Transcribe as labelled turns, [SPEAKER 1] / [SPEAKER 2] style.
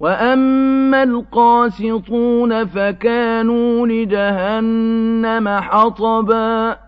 [SPEAKER 1] وَأَمَّا الْقَاسِطُونَ فَكَانُوا لِجَهَنَّمَ حَطَبًا